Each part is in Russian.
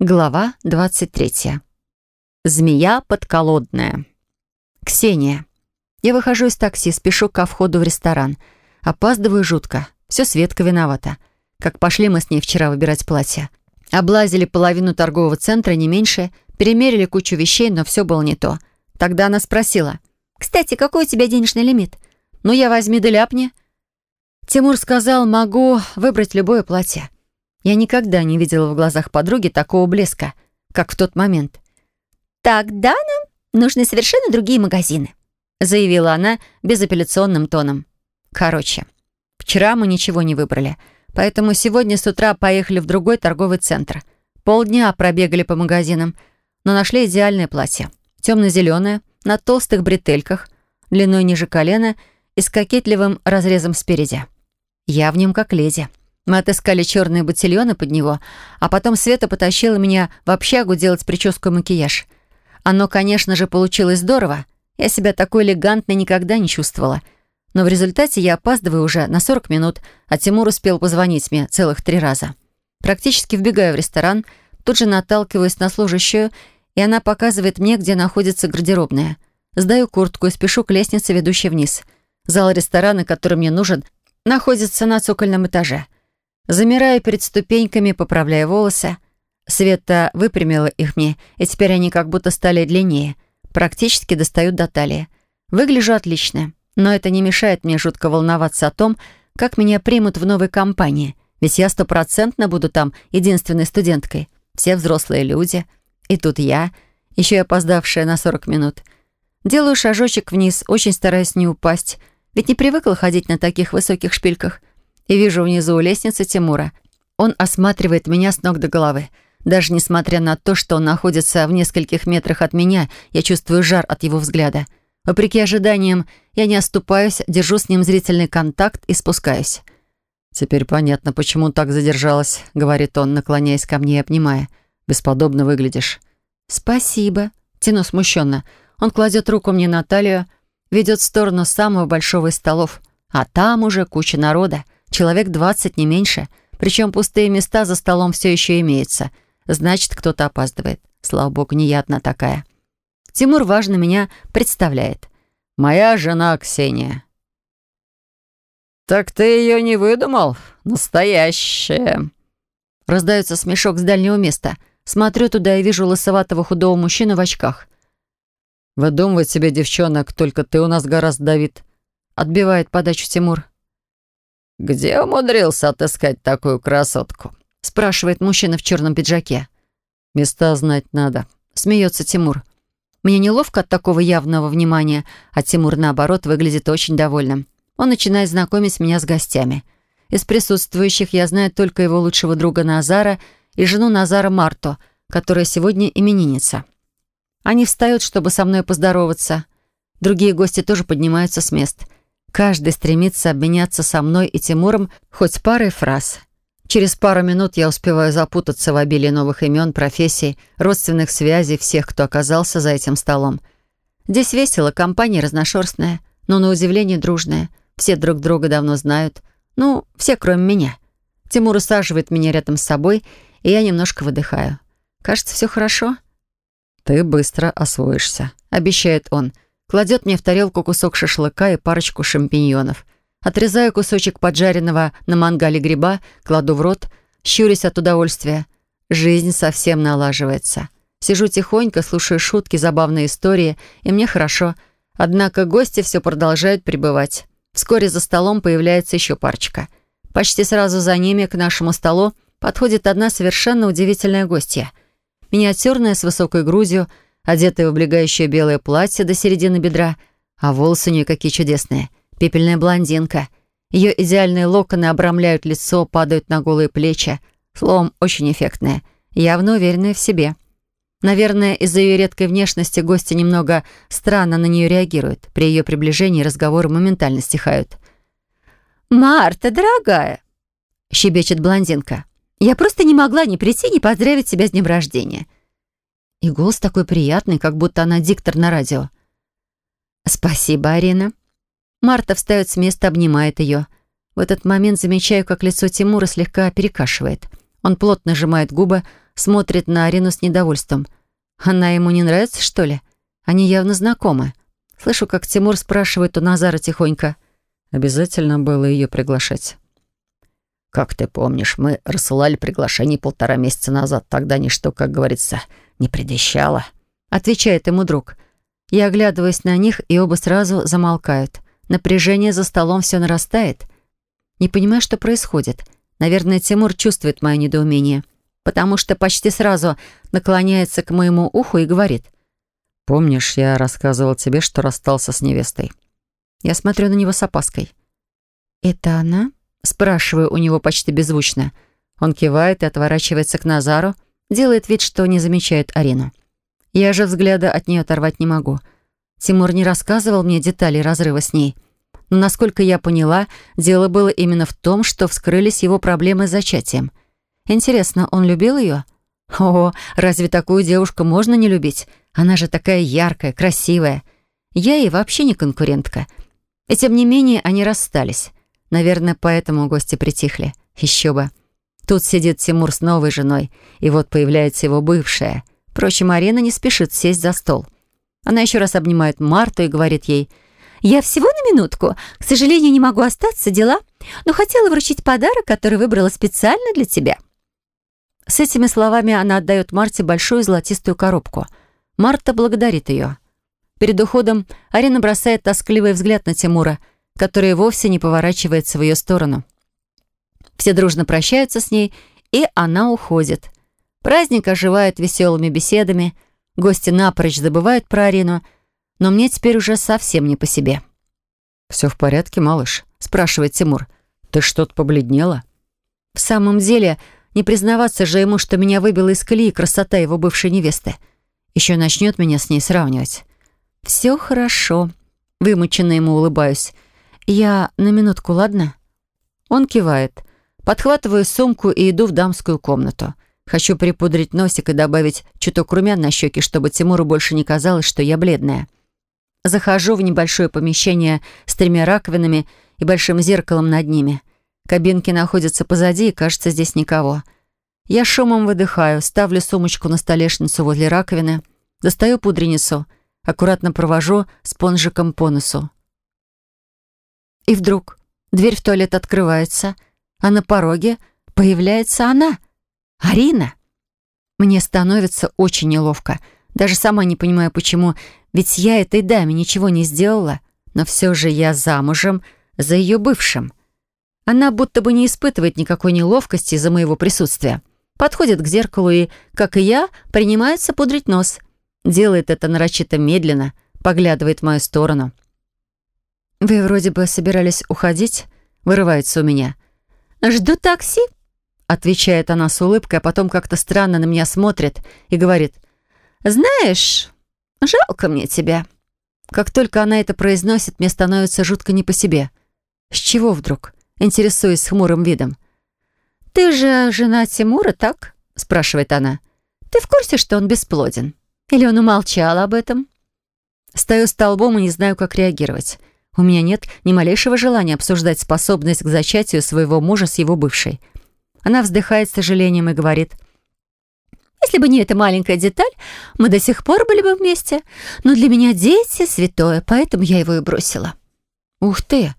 Глава 23. Змея подколодная. Ксения. Я выхожу из такси, спешу ко входу в ресторан. Опаздываю жутко. Все Светка виновата. Как пошли мы с ней вчера выбирать платье. Облазили половину торгового центра, не меньше. Перемерили кучу вещей, но все было не то. Тогда она спросила. «Кстати, какой у тебя денежный лимит?» «Ну, я возьми да ляпни». Тимур сказал, могу выбрать любое платье. Я никогда не видела в глазах подруги такого блеска, как в тот момент. «Тогда нам нужны совершенно другие магазины», заявила она безапелляционным тоном. «Короче, вчера мы ничего не выбрали, поэтому сегодня с утра поехали в другой торговый центр. Полдня пробегали по магазинам, но нашли идеальное платье. Темно-зеленое, на толстых бретельках, длиной ниже колена и с кокетливым разрезом спереди. Я в нем как леди». Мы отыскали черные ботильоны под него, а потом Света потащила меня в общагу делать прическу и макияж. Оно, конечно же, получилось здорово. Я себя такой элегантной никогда не чувствовала. Но в результате я опаздываю уже на 40 минут, а Тимур успел позвонить мне целых три раза. Практически вбегаю в ресторан, тут же наталкиваюсь на служащую, и она показывает мне, где находится гардеробная. Сдаю куртку и спешу к лестнице, ведущей вниз. Зал ресторана, который мне нужен, находится на цокольном этаже — Замираю перед ступеньками, поправляя волосы. Света выпрямила их мне, и теперь они как будто стали длиннее. Практически достают до талии. Выгляжу отлично, но это не мешает мне жутко волноваться о том, как меня примут в новой компании. Ведь я стопроцентно буду там единственной студенткой. Все взрослые люди. И тут я, еще и опоздавшая на 40 минут. Делаю шажочек вниз, очень стараясь не упасть. Ведь не привыкла ходить на таких высоких шпильках и вижу внизу у лестницы Тимура. Он осматривает меня с ног до головы. Даже несмотря на то, что он находится в нескольких метрах от меня, я чувствую жар от его взгляда. Вопреки ожиданиям, я не оступаюсь, держу с ним зрительный контакт и спускаюсь. «Теперь понятно, почему так задержалась», — говорит он, наклоняясь ко мне и обнимая. «Бесподобно выглядишь». «Спасибо», — тяну смущенно. Он кладет руку мне на талию, ведет в сторону самого большого из столов. А там уже куча народа. Человек двадцать, не меньше. Причем пустые места за столом все еще имеются. Значит, кто-то опаздывает. Слава богу, не я одна такая. Тимур важно меня представляет. «Моя жена Ксения». «Так ты ее не выдумал? Настоящая!» Раздается смешок с дальнего места. Смотрю туда и вижу лысоватого худого мужчину в очках. «Выдумывать себе девчонок, только ты у нас гораздо, Давид», — отбивает подачу Тимур. «Где умудрился отыскать такую красотку?» спрашивает мужчина в черном пиджаке. «Места знать надо», смеется Тимур. Мне неловко от такого явного внимания, а Тимур, наоборот, выглядит очень довольным. Он начинает знакомить меня с гостями. Из присутствующих я знаю только его лучшего друга Назара и жену Назара Марту, которая сегодня именинница. Они встают, чтобы со мной поздороваться. Другие гости тоже поднимаются с мест — Каждый стремится обменяться со мной и Тимуром хоть парой фраз. Через пару минут я успеваю запутаться в обилии новых имен, профессий, родственных связей всех, кто оказался за этим столом. Здесь весело, компания разношерстная, но на удивление дружная. Все друг друга давно знают. Ну, все, кроме меня. Тимур усаживает меня рядом с собой, и я немножко выдыхаю. Кажется, все хорошо. «Ты быстро освоишься», — обещает он, — Кладет мне в тарелку кусок шашлыка и парочку шампиньонов. Отрезаю кусочек поджаренного на мангале гриба, кладу в рот, щурясь от удовольствия. Жизнь совсем налаживается. Сижу тихонько, слушаю шутки, забавные истории, и мне хорошо. Однако гости все продолжают прибывать. Вскоре за столом появляется еще парочка. Почти сразу за ними к нашему столу подходит одна совершенно удивительная гостья. Миниатюрная, с высокой грудью, одетая в облегающее белое платье до середины бедра, а волосы у нее какие чудесные. Пепельная блондинка. Ее идеальные локоны обрамляют лицо, падают на голые плечи. Словом, очень эффектная. Явно уверенная в себе. Наверное, из-за ее редкой внешности гости немного странно на нее реагируют. При ее приближении разговоры моментально стихают. «Марта, дорогая!» — щебечет блондинка. «Я просто не могла не прийти, не поздравить тебя с днем рождения. И голос такой приятный, как будто она диктор на радио. «Спасибо, Арина». Марта встает с места, обнимает ее. В этот момент замечаю, как лицо Тимура слегка перекашивает. Он плотно сжимает губы, смотрит на Арину с недовольством. Она ему не нравится, что ли? Они явно знакомы. Слышу, как Тимур спрашивает у Назара тихонько. Обязательно было ее приглашать. «Как ты помнишь, мы рассылали приглашение полтора месяца назад. Тогда ничто, как говорится, не предвещало», — отвечает ему друг. Я оглядываюсь на них, и оба сразу замолкают. Напряжение за столом все нарастает. Не понимаю, что происходит. Наверное, Тимур чувствует мое недоумение, потому что почти сразу наклоняется к моему уху и говорит. «Помнишь, я рассказывал тебе, что расстался с невестой?» Я смотрю на него с опаской. «Это она?» Спрашиваю у него почти беззвучно. Он кивает и отворачивается к Назару, делает вид, что не замечает Арину. Я же взгляда от нее оторвать не могу. Тимур не рассказывал мне детали разрыва с ней. Но, насколько я поняла, дело было именно в том, что вскрылись его проблемы с зачатием. Интересно, он любил ее? О, разве такую девушку можно не любить? Она же такая яркая, красивая. Я ей вообще не конкурентка. И тем не менее они расстались. Наверное, поэтому гости притихли. Еще бы. Тут сидит Тимур с новой женой, и вот появляется его бывшая. Впрочем, Арина не спешит сесть за стол. Она еще раз обнимает Марту и говорит ей, «Я всего на минутку. К сожалению, не могу остаться, дела, но хотела вручить подарок, который выбрала специально для тебя». С этими словами она отдает Марте большую золотистую коробку. Марта благодарит ее. Перед уходом Арина бросает тоскливый взгляд на Тимура – который вовсе не поворачивается в ее сторону. Все дружно прощаются с ней, и она уходит. Праздник оживает веселыми беседами, гости напрочь забывают про Арину, но мне теперь уже совсем не по себе. «Все в порядке, малыш?» — спрашивает Тимур. «Ты что-то побледнела?» В самом деле, не признаваться же ему, что меня выбила из колеи красота его бывшей невесты. Еще начнет меня с ней сравнивать. «Все хорошо», — вымученно ему улыбаюсь. «Я на минутку, ладно?» Он кивает. Подхватываю сумку и иду в дамскую комнату. Хочу припудрить носик и добавить чуток румян на щеки, чтобы Тимуру больше не казалось, что я бледная. Захожу в небольшое помещение с тремя раковинами и большим зеркалом над ними. Кабинки находятся позади, и, кажется, здесь никого. Я шумом выдыхаю, ставлю сумочку на столешницу возле раковины, достаю пудреницу, аккуратно провожу спонжиком по носу. И вдруг дверь в туалет открывается, а на пороге появляется она, Арина. Мне становится очень неловко. Даже сама не понимаю, почему. Ведь я этой даме ничего не сделала. Но все же я замужем за ее бывшим. Она будто бы не испытывает никакой неловкости из-за моего присутствия. Подходит к зеркалу и, как и я, принимается пудрить нос. Делает это нарочито медленно, поглядывает в мою сторону. «Вы вроде бы собирались уходить?» — вырывается у меня. «Жду такси», — отвечает она с улыбкой, а потом как-то странно на меня смотрит и говорит. «Знаешь, жалко мне тебя». Как только она это произносит, мне становится жутко не по себе. С чего вдруг? Интересуюсь с хмурым видом. «Ты же жена Тимура, так?» — спрашивает она. «Ты в курсе, что он бесплоден? Или он умолчал об этом?» Стою столбом и не знаю, как реагировать. У меня нет ни малейшего желания обсуждать способность к зачатию своего мужа с его бывшей. Она вздыхает с сожалением и говорит, «Если бы не эта маленькая деталь, мы до сих пор были бы вместе. Но для меня дети — святое, поэтому я его и бросила». «Ух ты!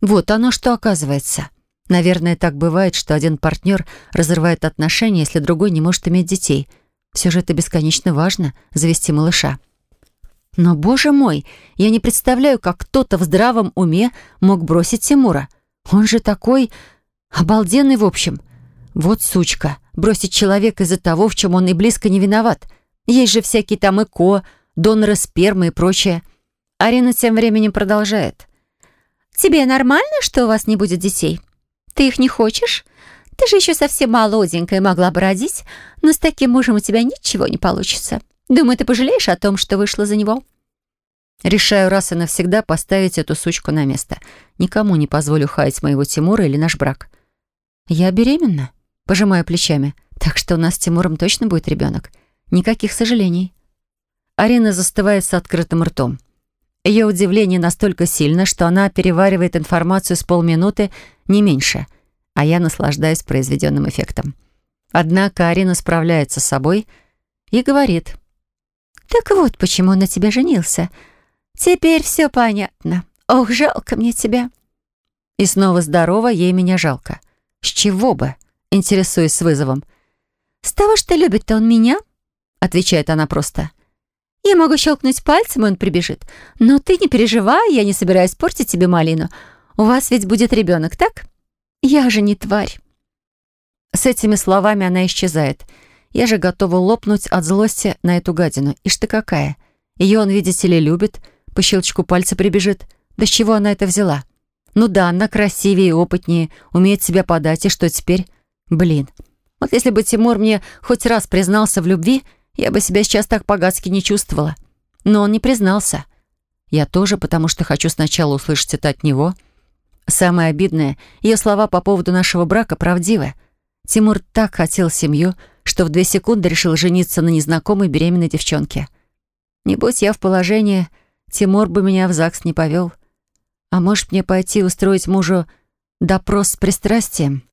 Вот оно что оказывается». Наверное, так бывает, что один партнер разрывает отношения, если другой не может иметь детей. Все же это бесконечно важно — завести малыша. Но, боже мой, я не представляю, как кто-то в здравом уме мог бросить Тимура. Он же такой обалденный в общем. Вот сучка, бросить человека из-за того, в чем он и близко не виноват. Есть же всякие там ЭКО, доноры спермы и прочее. Арина тем временем продолжает. «Тебе нормально, что у вас не будет детей? Ты их не хочешь? Ты же еще совсем молоденькая могла бы родить, но с таким мужем у тебя ничего не получится. Думаю, ты пожалеешь о том, что вышла за него?» Решаю раз и навсегда поставить эту сучку на место. Никому не позволю хаять моего Тимура или наш брак. Я беременна, пожимаю плечами, так что у нас с Тимуром точно будет ребенок. Никаких сожалений. Арина застывает с открытым ртом. Ее удивление настолько сильно, что она переваривает информацию с полминуты, не меньше, а я наслаждаюсь произведенным эффектом. Однако Арина справляется с собой и говорит. «Так вот, почему он на тебя женился. Теперь все понятно. Ох, жалко мне тебя». И снова здорово, ей меня жалко. С чего бы? Интересуюсь с вызовом. «С того, что любит-то он меня?» Отвечает она просто. «Я могу щелкнуть пальцем, и он прибежит. Но ты не переживай, я не собираюсь портить тебе малину. У вас ведь будет ребенок, так? Я же не тварь». С этими словами она исчезает. Я же готова лопнуть от злости на эту гадину. Ишь ты какая. Ее он, видите ли, любит. По щелчку пальца прибежит. Да с чего она это взяла? Ну да, она красивее и опытнее, умеет себя подать, и что теперь? Блин. Вот если бы Тимур мне хоть раз признался в любви, я бы себя сейчас так по-гадски не чувствовала. Но он не признался. Я тоже, потому что хочу сначала услышать это от него. Самое обидное, ее слова по поводу нашего брака правдивы. Тимур так хотел семью, что в две секунды решил жениться на незнакомой беременной девчонке. Не будь я в положении, Тимур бы меня в ЗАГС не повел. А может мне пойти устроить мужу допрос с пристрастием?